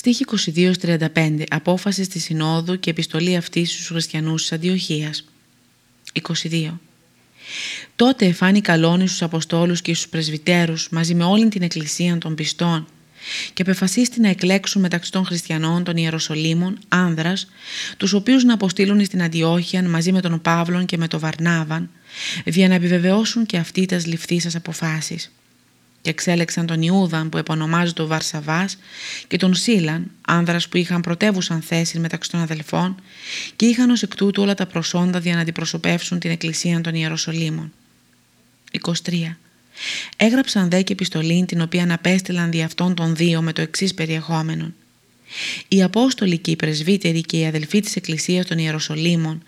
Στοίχη 22-35 Απόφαση στη Συνόδου και επιστολή αυτή στους χριστιανούς της Αντιοχίας 22 Τότε εφάνει καλώνει στους Αποστόλους και στους Πρεσβυτέρους μαζί με όλη την Εκκλησία των πιστών και απεφασίστη να εκλέξουν μεταξύ των χριστιανών των Ιεροσολύμων άνδρας, τους οποίους να αποστείλουν στην Αντιόχεια μαζί με τον Παύλον και με τον Βαρνάβαν, για να επιβεβαιώσουν και αυτοί τα ληφθείς αποφάσεις. Και εξέλεξαν τον Ιούδαν που επωνομάζεται ο Βαρσαβάς και τον Σίλαν, άνδρας που είχαν πρωτεύουσαν θέση μεταξύ των αδελφών και είχαν ως εκ τούτου όλα τα προσόντα για να αντιπροσωπεύσουν την Εκκλησία των Ιεροσολύμων. 23. Έγραψαν δε και επιστολή την οποία απέστειλαν δι' αυτών των δύο με το εξής περιεχόμενο. Οι Απόστολοι και οι Πρεσβύτεροι και οι αδελφοί της Εκκλησίας των Ιεροσολύμων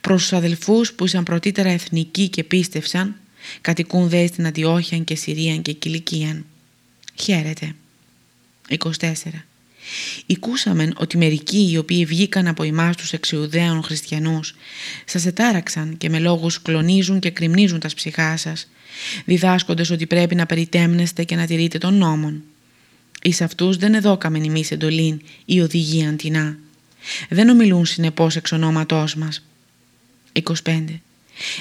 προς τους αδελφούς που ήσαν πρωτήτερα εθνικοί και πίστευσαν κατοικούν δε στην Αντιόχιαν και Συρίαν και Κιλικίαν. Χαίρετε. 24. Οικούσαμεν ότι μερικοί οι οποίοι βγήκαν από εμάς τους εξιουδαίων χριστιανούς σας ετάραξαν και με λόγους κλονίζουν και κρυμνίζουν τα ψυχά σας διδάσκοντες ότι πρέπει να περιτέμνεστε και να τηρείτε τον νόμον. Εις αυτούς δεν εδώκαμεν εμείς εντολήν ή οδηγίαν τεινά. Δεν ομιλούν συνεπώς εξ ονόματός μας. 25.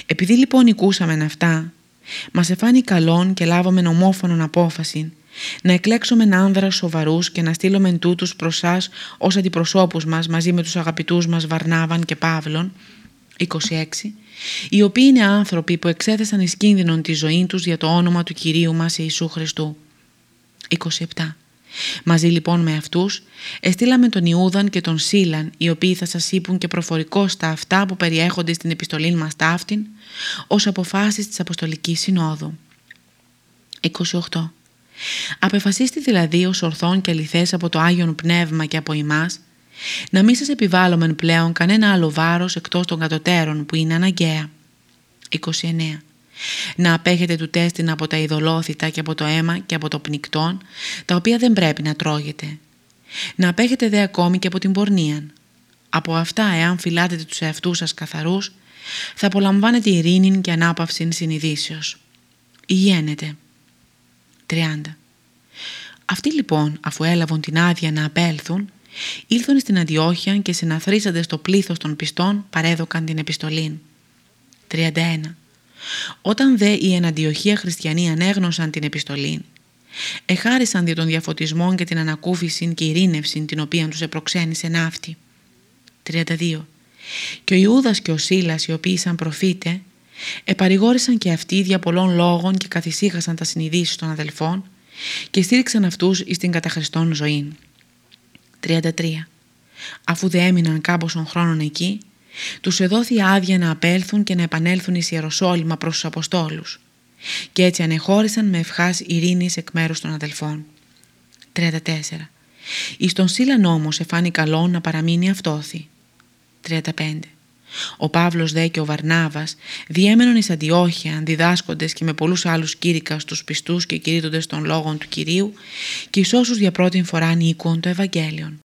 Επειδή λοιπόν οικούσαμεν αυτά, μας εφάνει καλόν και λάβομεν ομόφωνον απόφαση να εκλέξουμε άνδρας σοβαρούς και να στείλουμε τούτους προς σας ως αντιπροσώπους μας μαζί με τους αγαπητούς μας Βαρνάβαν και Παύλων 26 οι οποίοι είναι άνθρωποι που εξέθεσαν εις κίνδυνον τη ζωή τους για το όνομα του Κυρίου μας Ιησού Χριστού. 27. Μαζί λοιπόν με αυτούς εστήλαμε τον Ιούδαν και τον Σίλαν οι οποίοι θα σας είπουν και προφορικώς τα αυτά που περιέχονται στην επιστολή μας ταύτην ως αποφάσεις της Αποστολικής Συνόδου. 28. Απεφασίστη δηλαδή ως ορθόν και αληθές από το Άγιον Πνεύμα και από εμάς να μην σας επιβάλλομεν πλέον κανένα άλλο βάρος εκτός των κατωτέρων που είναι αναγκαία. 29. Να απέχετε του τέστην από τα ειδωλόθητα και από το αίμα και από το πνικτόν, τα οποία δεν πρέπει να τρώγετε. Να απέχετε δε ακόμη και από την πορνεία. Από αυτά, εάν φυλάτετε τους εαυτούς σας καθαρούς, θα απολαμβάνετε ειρήνη και ανάπαυση συνειδήσεως. Υγιένετε. 30. Αυτοί λοιπόν, αφού έλαβαν την άδεια να απέλθουν, ήλθον στην Αντιόχεια και συναθρήσαντες στο πλήθος των πιστών παρέδωκαν την επιστολή. 31. Όταν δε οι εναντιοχεία χριστιανοί ανέγνωσαν την επιστολή, εχάρισαν δια των διαφωτισμών και την ανακούφιση και ειρήνευση την οποία τους επροξένησε ναύτη. 32. Και ο Ιούδας και ο Σίλας οι οποίοι σαν προφήτε επαρηγόρησαν και αυτοί δια πολλών λόγων και καθησύχασαν τα συνειδήσεις των αδελφών και στήριξαν αυτούς εις την καταχριστών ζωή. 33. Αφού δε έμειναν κάμποσον χρόνων εκεί, τους εδόθη άδεια να απέλθουν και να επανέλθουν εις Ιεροσόλυμα προς τους Αποστόλους και έτσι ανεχώρησαν με ευχάς ειρήνης εκ μέρους των αδελφών. 34. Εις τον Σίλαν όμως εφάνει καλό να παραμείνει αυτόθη. 35. Ο Παύλος δε και ο Βαρνάβας διέμενον εις Αντιόχεια διδάσκοντες και με πολλούς άλλους κήρυκας στους πιστούς και κηρύττοντες των λόγων του Κυρίου και εις όσους για πρώτη φορά νίκουν το Ευαγγέλιον.